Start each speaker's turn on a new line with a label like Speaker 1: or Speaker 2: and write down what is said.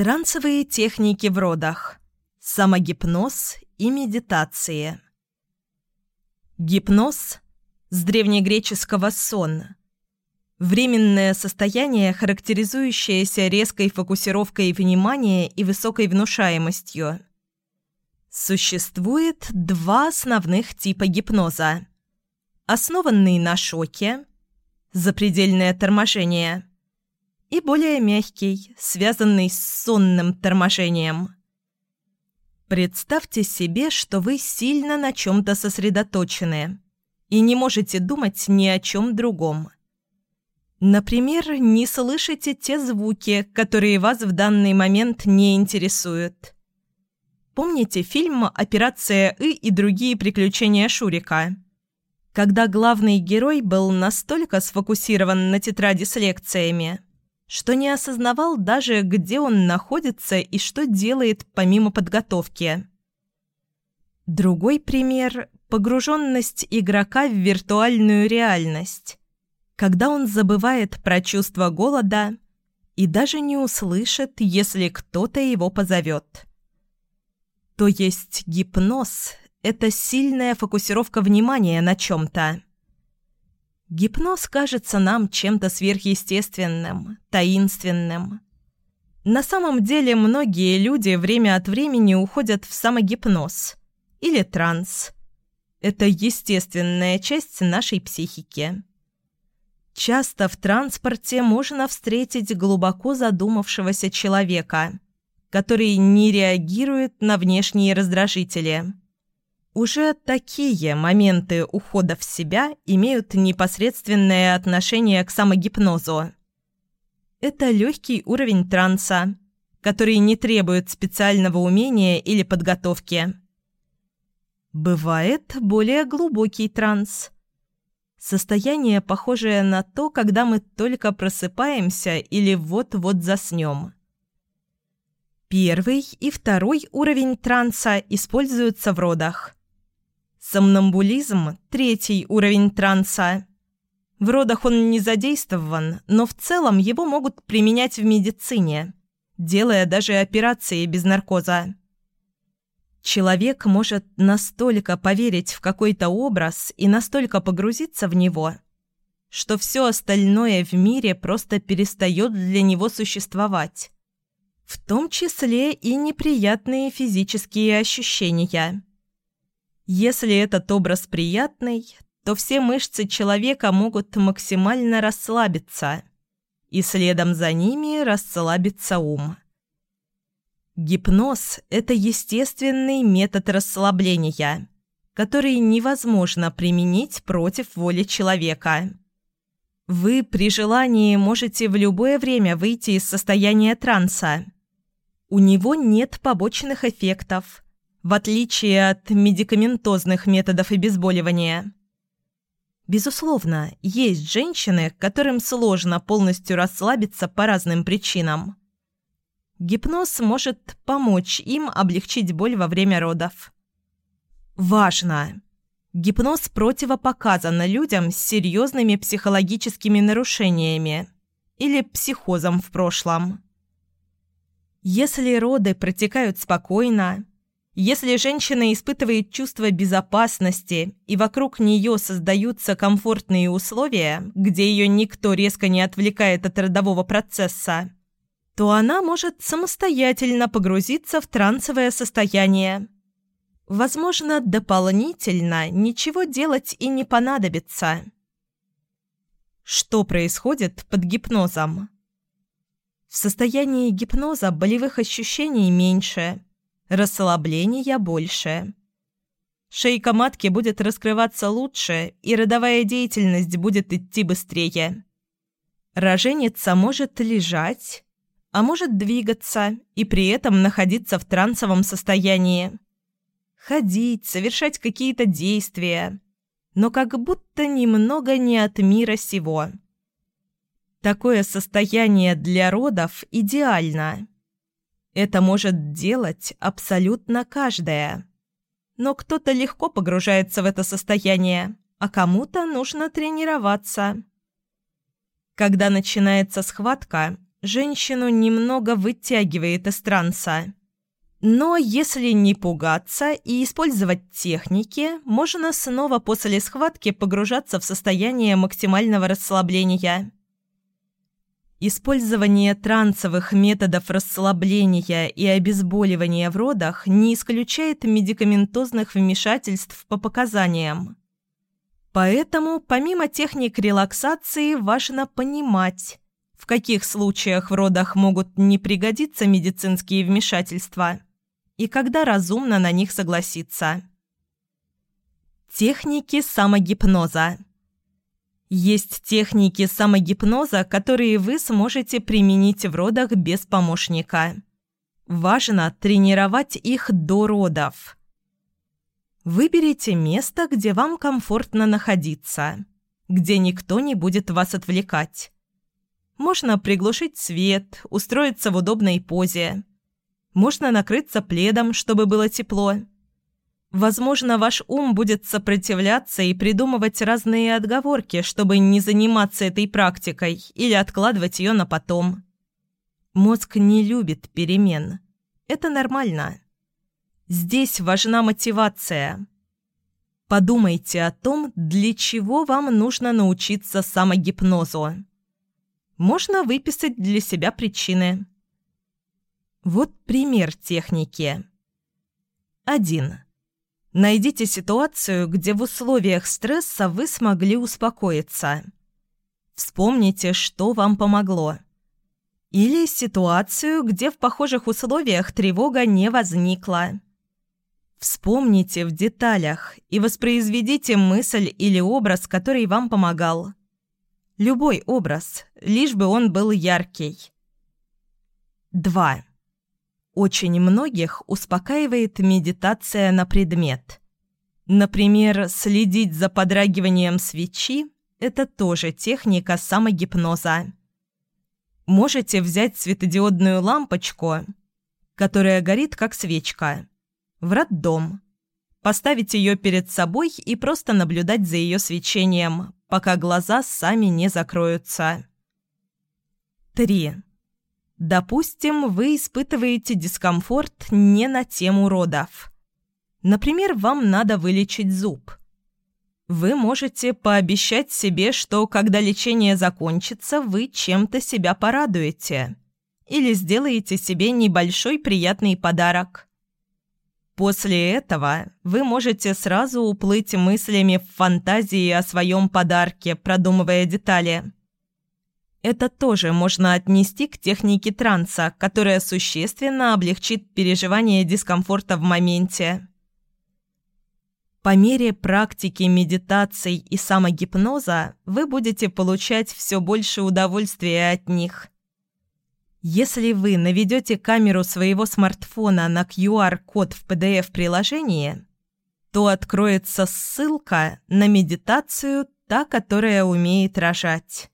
Speaker 1: Трансовые техники в родах. Самогипноз и медитации. Гипноз с древнегреческого «сон» Временное состояние, характеризующееся резкой фокусировкой внимания и высокой внушаемостью. Существует два основных типа гипноза. Основанный на шоке, запредельное торможение, и более мягкий, связанный с сонным торможением. Представьте себе, что вы сильно на чем-то сосредоточены и не можете думать ни о чем другом – Например, не слышите те звуки, которые вас в данный момент не интересуют. Помните фильм «Операция И» и другие приключения Шурика? Когда главный герой был настолько сфокусирован на тетради с лекциями, что не осознавал даже, где он находится и что делает помимо подготовки. Другой пример – погруженность игрока в виртуальную реальность когда он забывает про чувство голода и даже не услышит, если кто-то его позовет. То есть гипноз – это сильная фокусировка внимания на чем-то. Гипноз кажется нам чем-то сверхъестественным, таинственным. На самом деле многие люди время от времени уходят в самогипноз или транс. Это естественная часть нашей психики. Часто в транспорте можно встретить глубоко задумавшегося человека, который не реагирует на внешние раздражители. Уже такие моменты ухода в себя имеют непосредственное отношение к самогипнозу. Это легкий уровень транса, который не требует специального умения или подготовки. Бывает более глубокий транс – Состояние, похожее на то, когда мы только просыпаемся или вот-вот заснем. Первый и второй уровень транса используются в родах. Сомнамбулизм – третий уровень транса. В родах он не задействован, но в целом его могут применять в медицине, делая даже операции без наркоза. Человек может настолько поверить в какой-то образ и настолько погрузиться в него, что все остальное в мире просто перестает для него существовать. В том числе и неприятные физические ощущения. Если этот образ приятный, то все мышцы человека могут максимально расслабиться, и следом за ними расслабится ум. Гипноз – это естественный метод расслабления, который невозможно применить против воли человека. Вы при желании можете в любое время выйти из состояния транса. У него нет побочных эффектов, в отличие от медикаментозных методов обезболивания. Безусловно, есть женщины, которым сложно полностью расслабиться по разным причинам. Гипноз может помочь им облегчить боль во время родов. Важно! Гипноз противопоказан людям с серьезными психологическими нарушениями или психозом в прошлом. Если роды протекают спокойно, если женщина испытывает чувство безопасности и вокруг нее создаются комфортные условия, где ее никто резко не отвлекает от родового процесса, то она может самостоятельно погрузиться в трансовое состояние. Возможно, дополнительно ничего делать и не понадобится. Что происходит под гипнозом? В состоянии гипноза болевых ощущений меньше, расслабления больше. Шейка матки будет раскрываться лучше, и родовая деятельность будет идти быстрее. Роженица может лежать, а может двигаться и при этом находиться в трансовом состоянии. Ходить, совершать какие-то действия, но как будто немного не от мира сего. Такое состояние для родов идеально. Это может делать абсолютно каждая. Но кто-то легко погружается в это состояние, а кому-то нужно тренироваться. Когда начинается схватка – женщину немного вытягивает из транса. Но если не пугаться и использовать техники, можно снова после схватки погружаться в состояние максимального расслабления. Использование трансовых методов расслабления и обезболивания в родах не исключает медикаментозных вмешательств по показаниям. Поэтому, помимо техник релаксации, важно понимать, в каких случаях в родах могут не пригодиться медицинские вмешательства и когда разумно на них согласиться. Техники самогипноза – есть техники самогипноза, которые вы сможете применить в родах без помощника. Важно тренировать их до родов. Выберите место, где вам комфортно находиться, где никто не будет вас отвлекать. Можно приглушить свет, устроиться в удобной позе. Можно накрыться пледом, чтобы было тепло. Возможно, ваш ум будет сопротивляться и придумывать разные отговорки, чтобы не заниматься этой практикой или откладывать ее на потом. Мозг не любит перемен. Это нормально. Здесь важна мотивация. Подумайте о том, для чего вам нужно научиться самогипнозу. Можно выписать для себя причины. Вот пример техники. 1. Найдите ситуацию, где в условиях стресса вы смогли успокоиться. Вспомните, что вам помогло. Или ситуацию, где в похожих условиях тревога не возникла. Вспомните в деталях и воспроизведите мысль или образ, который вам помогал. Любой образ, лишь бы он был яркий. 2. Очень многих успокаивает медитация на предмет. Например, следить за подрагиванием свечи – это тоже техника самогипноза. Можете взять светодиодную лампочку, которая горит как свечка, в роддом, поставить ее перед собой и просто наблюдать за ее свечением, пока глаза сами не закроются. 3. Допустим, вы испытываете дискомфорт не на тему родов. Например, вам надо вылечить зуб. Вы можете пообещать себе, что когда лечение закончится, вы чем-то себя порадуете. Или сделаете себе небольшой приятный подарок. После этого вы можете сразу уплыть мыслями в фантазии о своем подарке, продумывая детали. Это тоже можно отнести к технике транса, которая существенно облегчит переживание дискомфорта в моменте. По мере практики медитаций и самогипноза вы будете получать все больше удовольствия от них. Если вы наведете камеру своего смартфона на QR-код в PDF-приложении, то откроется ссылка на медитацию «Та, которая умеет рожать».